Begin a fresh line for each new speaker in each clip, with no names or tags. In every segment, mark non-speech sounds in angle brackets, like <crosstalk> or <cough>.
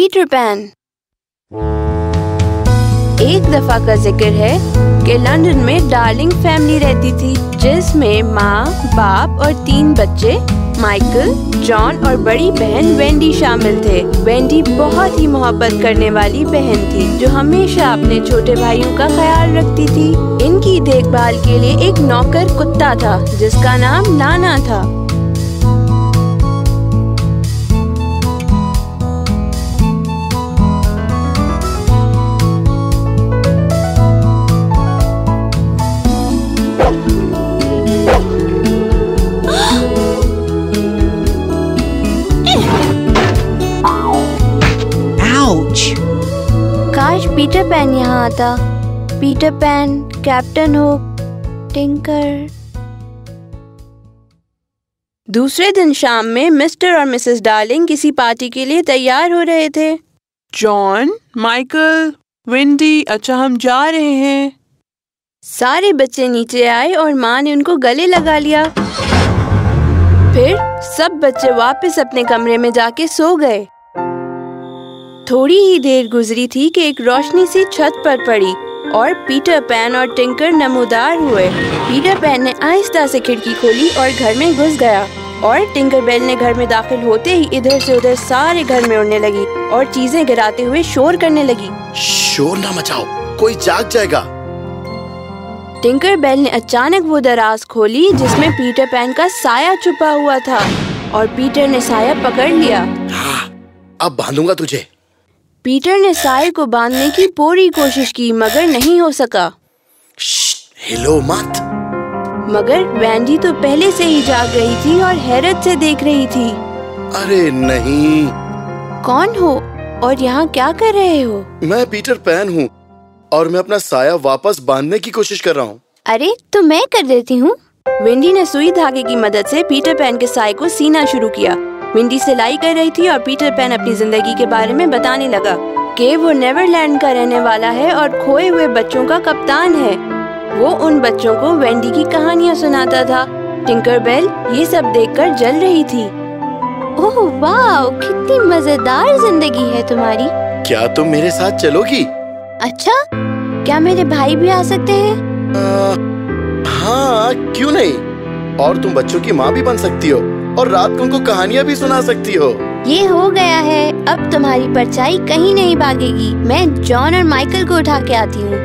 Peter pan एक दफ़ा का ज़िक्र है कि लंदन में डार्लिंग फैमिली रहती थी, जिसमें माँ, बाप और तीन बच्चे, माइकल, जॉन और बड़ी बहन वेंडी शामिल थे। वेंडी बहुत ही मोहब्बत करने वाली बहन थी, जो हमेशा अपने छोटे भाइयों का ख्याल रखती थी। इनकी देखभाल के लिए एक नौकर कुत्ता था, जिसका नाम नाना था।
Ouch!
काश पीटर पैन यहाँ आता। Peter Pan Captain Hook Tinker. दूसरे दिन शाम में मिस्टर और मिसेस डार्लिंग किसी पार्टी के लिए तैयार हो रहे थे।
जॉन माइकल विंडी अच्छा हम जा रहे हैं।
सारे बच्चे नीचे आए और माँ ने उनको गले लगा लिया। फिर सब बच्चे वापस अपने कमरे में जाके सो गए। थोड़ी ही देर गुजरी थी कि एक रोशनी सी छत पर पड़ी और पीटर पैन और टिंकर नमोदार हुए। पीटर पैन ने आहिस्ता से खिड़की खोली और घर में घुस गया और टिंकर बेल ने घर में दाखिल होते ही इधर से उधर सारे घर में उड़ने लगी और चीज़ें गिराते हुए शोर करने लगी।
शोर ना मचाओ कोई जाग जाएगा।
टिंकर बेल ने अचानक वो दराज खोली जिसमें पीटर पैन का साया छुपा हुआ था और पीटर ने साया पकड़ लिया।
हाँ अब बांधूँगा तुझे।
पीटर ने साये को बांधने की पूरी कोशिश की मगर नहीं हो सका।
हिलो मत।
मगर वैंडी तो पहले से ही जाग रही थी और हैरत से देख रही थी।
अरे नहीं।
कौन हो और यहाँ क्या कर रहे हो?
मैं पीटर पैन हूँ और मैं अपना साया वापस बांधने की कोशिश कर रहा हूँ।
अरे तो मैं कर देती हूँ। विंडी ने सुई धागे की मदद से पीटर पैन के साय को सीना शुरू किया। विंडी सिलाई कर रही थी और पीटर पैन अपनी ज़िंदगी के बारे में बताने लगा कि वो नेवरलैंड का रहने वाला है और खोए हुए बच्चों का कप्तान है। वो उन बच्चों को वेंडी की कहानियाँ सुनाता था। टिंकर बेल ये सब देखकर जल रही थी। ओह वाह कितनी मज़ेदार ज़िंदगी है तुम्हारी।
क्या तुम मेरे साथ चलोगी?
अच्छा क्या मेरे भाई भी आ सकते हैं?
हाँ क्यों नहीं? और तुम बच्चों की माँ भी बन सकती हो। और रात को उनको कहानियाँ भी सुना सकती हो।
ये हो गया है। अब तुम्हारी परछाई कहीं नहीं भागेगी। मैं जॉन और माइकल को उठा के आती हूँ।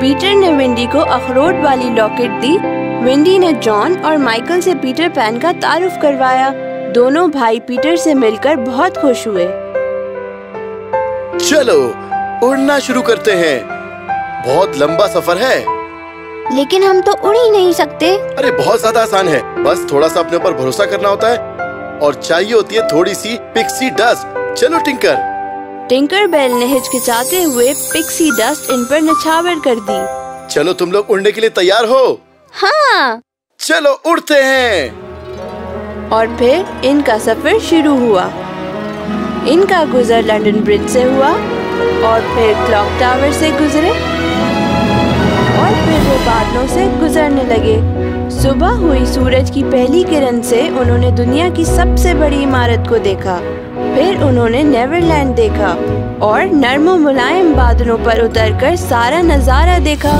पीटर ने विंडी को अखरोट वाली लॉकेट दी। विंडी ने जॉन और माइकल से पीटर पैन का तारुफ करवाया। दोनों भाई पीटर से मिलकर बहुत खुश हुए।
चलो उड़ना शुरू करते हैं। बहुत लंबा सफ़र है।
लेकिन हम तो उड़ ही नहीं सकते।
अरे बहुत ज़्यादा आसान है। बस थोड़ा सा अपने ऊपर भरोसा करना होता है। और चाहिए होती है थोड़ी सी पिक्सी डस्ट चलो टिंकर
टिंकर बेल ने हिचकिचाते हुए पिक्सी डस्ट इन पर निछावर कर दी।
चलो तुम लोग उड़ने के लिए तैयार हो?
हाँ।
चलो उड़ते हैं।
और फिर इनका सफ़र शुरू हुआ। इनका गुजर लंदन ब्रिज से हुआ और फिर क्लॉक टावर से गुजरे। और फिर वो बादलों से गुजरने लगे। सुबह हुई सूरज की पहली किरण से उन्होंने दुनिया की सबसे बड़ी इमारत को देखा। फिर उन्होंने नेवरलैंड देखा और नर्मो मुलायम बादलों पर उतरकर सारा नज़ारा देखा।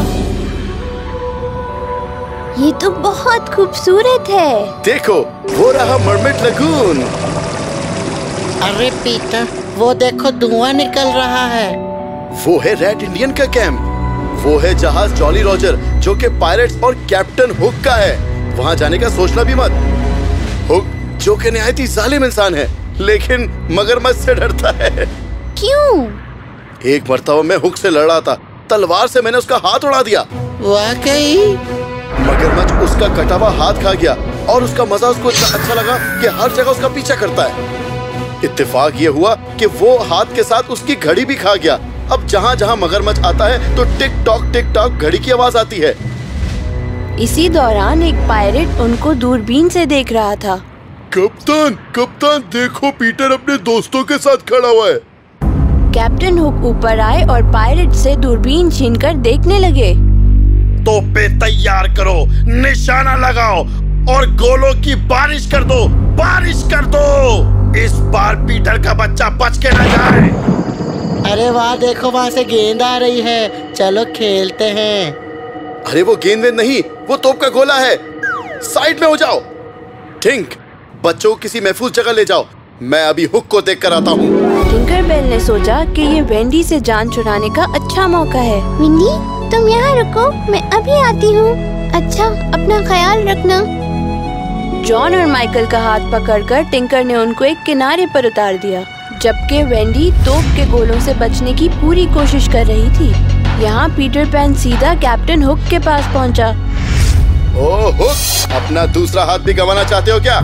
ये तो बहुत खूबसूरत है।
देखो वो रहा मरमेड लगून।
अरे पीटर वो देखो धुआँ निकल रहा है।
वो है रेड इंडियन का कैंप। वो है जहाज़ जॉली रॉजर जो कि पायलट और कैप्टन हुक का है। वहाँ जाने का सोचना भी मत। हुक जो कि निहायत ही जालिम इंसान है लेकिन मगरमच्छ से डरता है।
क्यों?
एक मरतबा मैं हुक से लड़ा था। तलवार से मैंने उसका हाथ उड़ा दिया।
वाकई?
मगरमच्छ उसका कटा हुआ हाथ खा गया और उसका मज़ा उसको इतना अच्छा लगा कि हर जगह उसका पीछा करता है। इत्तेफाक ये हुआ कि वो हाथ के साथ उसकी घड़ी भी खा गया। अब जहाँ जहाँ मगरमच्छ आता है तो टिक टॉक टिक टॉक घड़ी की आवाज़ आती है।
इसी दौरान एक पायलट उनको दूरबीन से देख रहा था।
कप्तान कप्तान देखो पीटर अपने दोस्तों के साथ खड़ा हुआ है।
कैप्टन हुक ऊपर आए और पायलट से दूरबीन छीनकर देखने लगे।
तोपे तैयार करो निशाना लगाओ और गोलों की बारिश कर दो बारिश कर दो। इस बार पीटर का बच्चा बच के न जाए।
अरे वाह देखो वहाँ से गेंद आ रही है। चलो खेलते हैं।
अरे वो गेंद वेंद नहीं वो तोप का गोला है। साइड में हो जाओ। थिंक बच्चों को किसी महफूज जगह ले जाओ। मैं अभी हुक को देख कर आता हूँ।
टिंकरबेल ने सोचा कि ये वेंडी से जान छुड़ाने का अच्छा मौका है।
विंडी तुम यहाँ रुको मैं अभी आती हूँ। अच्छा अपना ख्याल रखना।
जॉन और माइकल का हाथ पकड़कर टिंकर ने उनको एक किनारे पर उतार दिया। जबकि वेंडी तोप के गोलों से बचने की पूरी कोशिश कर रही थी। यहाँ पीटर पैन सीधा कैप्टन हुक के पास पहुँचा।
ओ हुक अपना दूसरा हाथ भी गंवाना चाहते हो क्या?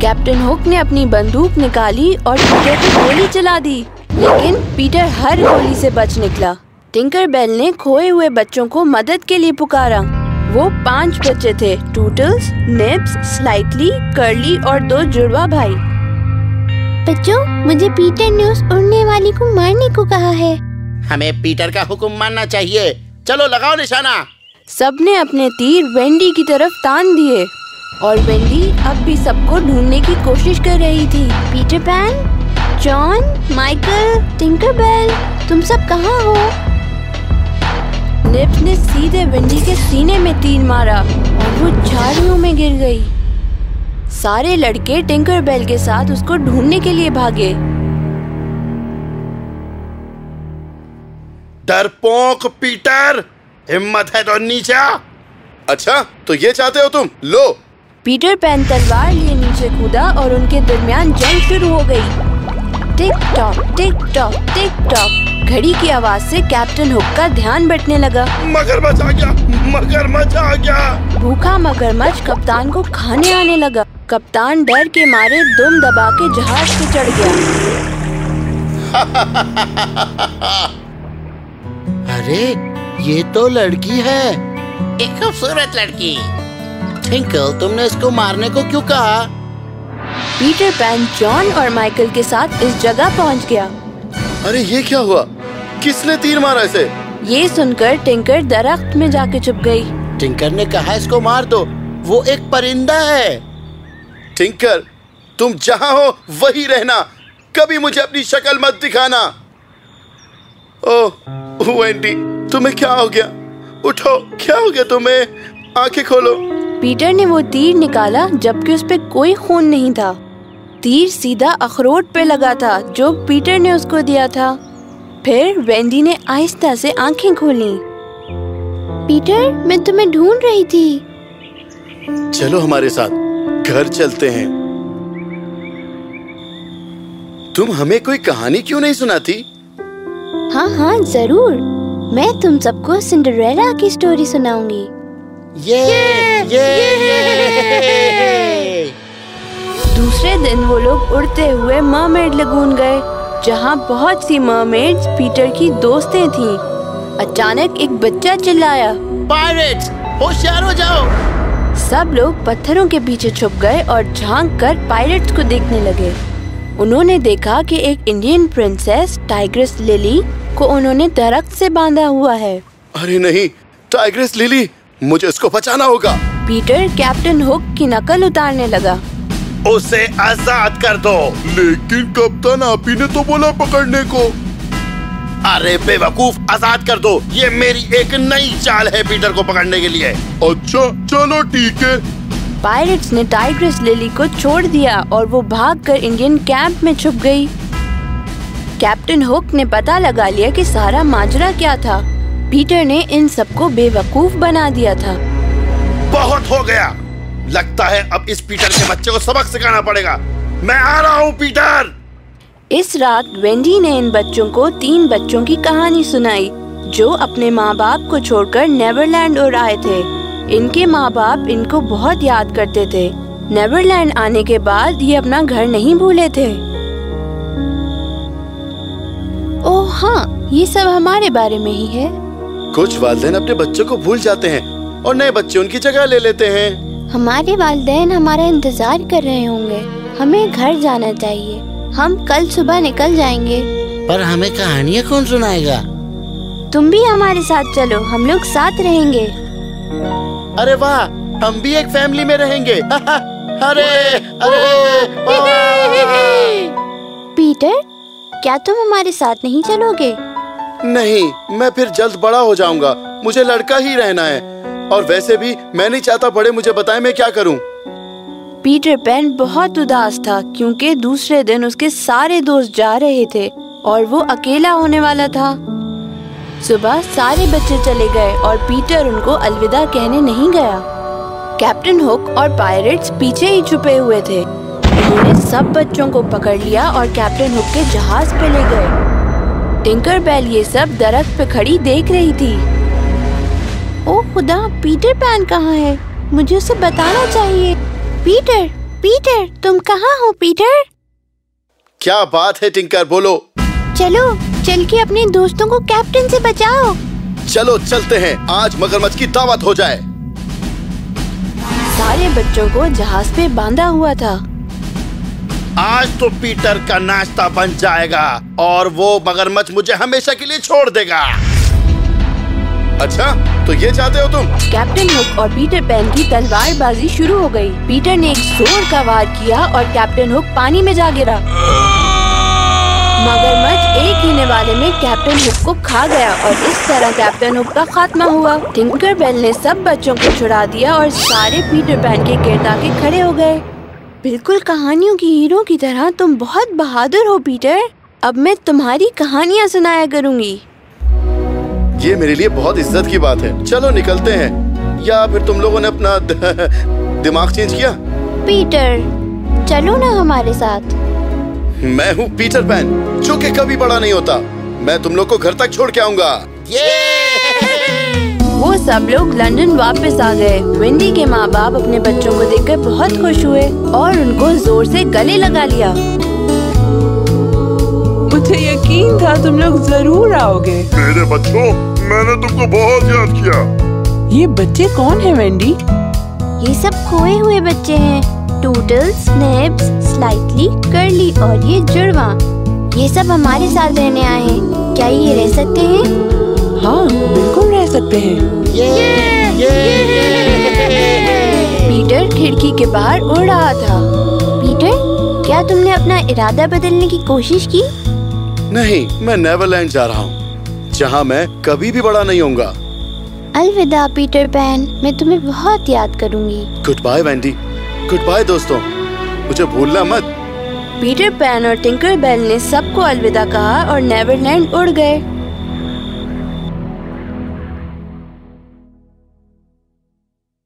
कैप्टन हुक ने अपनी बंदूक निकाली और पीटर की गोली चला दी। लेकिन पीटर हर गोली से बच निकला। टिंकर बेल ने खोए हुए बच्चों को मदद के लिए पुकारा। वो पाँच बच्चे थे टूटल्स निप्स स्लाइटली कर्ली और दो जुड़वा भाई।
बच्चों मुझे पीटर ने उस उड़ने वाली को मारने को कहा है।
हमें पीटर का हुक्म मानना चाहिए। चलो लगाओ निशाना।
सबने अपने तीर वेंडी की तरफ़ तान दिए। और वेंडी अब भी सबको ढूँढने की कोशिश कर रही थी।
Peter Pan John Michael Tinkerbell तुम सब कहाँ हो?
निप्स ने सीधे वेंडी के सीने में तीर मारा और वो झाड़ियों में गिर गई। सारे लड़के टिंकर बेल के साथ उसको ढूँढने के लिए भागे।
डरपोक पीटर। हिम्मत है तो नीचे। आ अच्छा तो ये चाहते हो तुम? लो।
पीटर पैन तलवार लिए नीचे कूदा और उनके दरमियान जंग शुरू हो गई। Tick tock tick tock tick tock घड़ी की आवाज़ से कैप्टन हुक का ध्यान बटने लगा।
मगरमच्छ आ गया मगरमच्छ आ गया।
भूखा मगरमच्छ कप्तान को खाने आने लगा। कप्तान डर के मारे दुम दबा के जहाज़ पे चढ़ गया। <laughs>
अरे ये तो लड़की है। एक खूबसूरत लड़की। ट्विंकल तुमने इसको मारने को क्यों कहा?
पीटर पैन जॉन और माइकल के साथ इस जगह पहुँच गया।
अरे ये क्या हुआ? किसने तीर मारा इसे?
ये सुनकर टिंकर दरख्त में जाके छुप गई।
टिंकर ने कहा इसको मार दो। वो एक परिंदा है।
टिंकर तुम जहाँ हो वही रहना। कभी मुझे अपनी शक्ल मत दिखाना। ओह वेंडी तुम्हें क्या हो गया? उठो क्या हो गया तुम्हें? आँखें खोलो।
पीटर ने वो तीर निकाला जबकि उस पर कोई खून नहीं था। तीर सीधा अखरोट पे लगा था जो पीटर ने उसको दिया था। फिर वेंडी ने आहिस्ता से आँखें खोली।
पीटर मैं तुम्हें ढूंढ रही थी।
चलो हमारे साथ घर चलते हैं। तुम हमें कोई कहानी क्यों नहीं सुनाती?
हाँ हाँ ज़रूर। मैं तुम सबको सिंड्रेला की स्टोरी सुनाऊँगी।
ये ये ये
दूसरे दिन वो लोग उड़ते हुए मरमेड लगून गए जहाँ बहुत सी मरमेड्स पीटर की दोस्तें थीं। अचानक एक बच्चा चिल्लाया
पायरेट्स होशियार हो जाओ!
सब लोग पत्थरों के पीछे छुप गए और झाँक कर पायरेट्स को देखने लगे। उन्होंने देखा कि एक इंडियन प्रिंसेस टाइग्रेस लिली को उन्होंने दरख्त से बांधा हुआ है।
अरे नहीं टाइग्रेस लिली मुझे उसको बचाना होगा।
पीटर कैप्टन हुक की नकल उतारने लगा।
उसे आज़ाद कर दो। लेकिन कप्तान आप ही ने तो बोला पकड़ने को। अरे बेवकूफ़ आज़ाद कर दो। ये मेरी एक नई चाल है पीटर को पकड़ने के लिए। अच्छा चलो ठीक है।
पायरेट्स ने टाइग्रेस लिली को छोड़ दिया और वो भागकर इंडियन कैंप में छुप गई। कैप्टन हुक ने पता लगा लिया कि सारा माजरा क्या था। पीटर ने इन सबको बेवकूफ़ बना दिया था।
बहुत हो गया। लगता है अब इस पीटर के बच्चे को सबक सिखाना पड़ेगा। मैं आ रहा हूँ पीटर!
इस रात वेंडी ने इन बच्चों को तीन बच्चों की कहानी सुनाई जो अपने माँ बाप को छोड़कर नेवरलैंड उड़ आए थे। इनके माँ बाप इनको बहुत याद करते थे। नेवरलैंड आने के बाद ये अपना घर नहीं भूले थे। ओह हाँ ये सब हमारे बारे में ही है।
कुछ वालदेन अपने बच्चों को भूल जाते हैं और नए बच्चे उनकी जगह ले लेते हैं।
हमारे वालदेन हमारा इंतज़ार कर रहे होंगे। हमें घर जाना चाहिए। हम कल सुबह निकल जाएँगे।
पर हमें कहानियाँ कौन सुनाएगा?
तुम भी हमारे साथ चलो। हम लोग साथ रहेंगे।
अरे वाह हम भी एक फैमिली में रहेंगे। <laughs>
अरे अरे
पीटर क्या तुम हमारे साथ नहीं चलोगे?
नहीं मैं फिर जल्द बड़ा हो जाऊँगा। मुझे लड़का ही रहना है। और वैसे भी मैं नहीं चाहता बड़े मुझे बताएँ मैं क्या करूँ।
पीटर पैन बहुत उदास था क्योंकि दूसरे दिन उसके सारे दोस्त जा रहे थे और वो अकेला होने वाला था। सुबह सारे बच्चे चले गए और पीटर उनको अलविदा कहने नहीं गया। कैप्टन हुक और पायरेट्स पीछे ही छुपे हुए थे। उन्होंने सब बच्चों को पकड़ लिया और कैप्टन हुक के जहाज़ पे ले गए। टिंकर बेल ये सब दरख्त पे खड़ी देख रही थी।
ओ खुदा पीटर पैन कहाँ है? मुझे उसे बताना चाहिए। पीटर पीटर तुम कहाँ हो पीटर?
क्या बात है टिंकर बोलो।
चलो चल के अपने दोस्तों को कैप्टन से बचाओ।
चलो चलते हैं। आज मगरमच्छ की दावत हो जाए।
सारे बच्चों को जहाज़ पे बांधा हुआ था।
आज तो पीटर का नाश्ता बन जाएगा और वो मगरमच्छ मुझे हमेशा के लिए छोड़ देगा।
अच्छा? तो ये चाहते हो तुम?
कैप्टन हुक और पीटर पैन की तलवारबाजी शुरू हो गई। पीटर ने एक ज़ोर का वार किया और कैप्टन हुक पानी में जा गिरा। मगरमच्छ एक ही निवाले में कैप्टन हुक को खा गया और इस तरह कैप्टन हुक का खात्मा हुआ। टिंकर बेल ने सब बच्चों को छुड़ा दिया और सारे पीटर पैन के गिरद आके खड़े हो गए। बिल्कुल कहानियों की हीरो की तरह तुम बहुत बहादुर हो पीटर अब मैं तुम्हारी कहानियाँ सुनाया करूँगी।
ये मेरे लिए बहुत इज़्ज़त की बात है। चलो निकलते हैं। या फिर तुम लोगों ने अपना <laughs> दिमाग चेंज किया?
पीटर चलो ना हमारे साथ।
मैं हूँ पीटर पैन जो कि कभी बड़ा नहीं होता। मैं तुम लोग को घर तक छोड़ के आऊँगा।
वो सब लोग लंदन वापस आ गए। विंडी के माँ बाप अपने बच्चों को देखकर बहुत खुश हुए और उनको ज़ोर से गले लगा लिया।
मुझे यकीन था तुम लोग ज़रूर आओगे।
मेरे बच्चों मैंने तुमको बहुत याद किया।
ये बच्चे कौन है वेंडी
ये सब खोए हुए बच्चे हैं। टूटल्स स्नेप्स स्लाइटली कर्ली और ये जुड़वा। ये सब हमारे साथ रहने आए हैं। क्या ये रह सकते हैं?
हाँ बिल्कुल रह सकते हैं।
ये, ये, ये, पीटर खिड़की के बाहर उड़ रहा था।
पीटर क्या तुमने अपना इरादा बदलने की कोशिश की?
नहीं मैं नेवरलैंड जा रहा हूँ। जहाँ मैं कभी भी बड़ा नहीं होऊँगा।
अलविदा पीटर पैन। मैं तुम्हें बहुत याद करूँगी।
Goodbye Wendy goodbye दोस्तों। मुझे भूलना मत।
पीटर पैन और टिंकर बेल ने सबको अलविदा कहा और नेवरलैंड उड़ गए।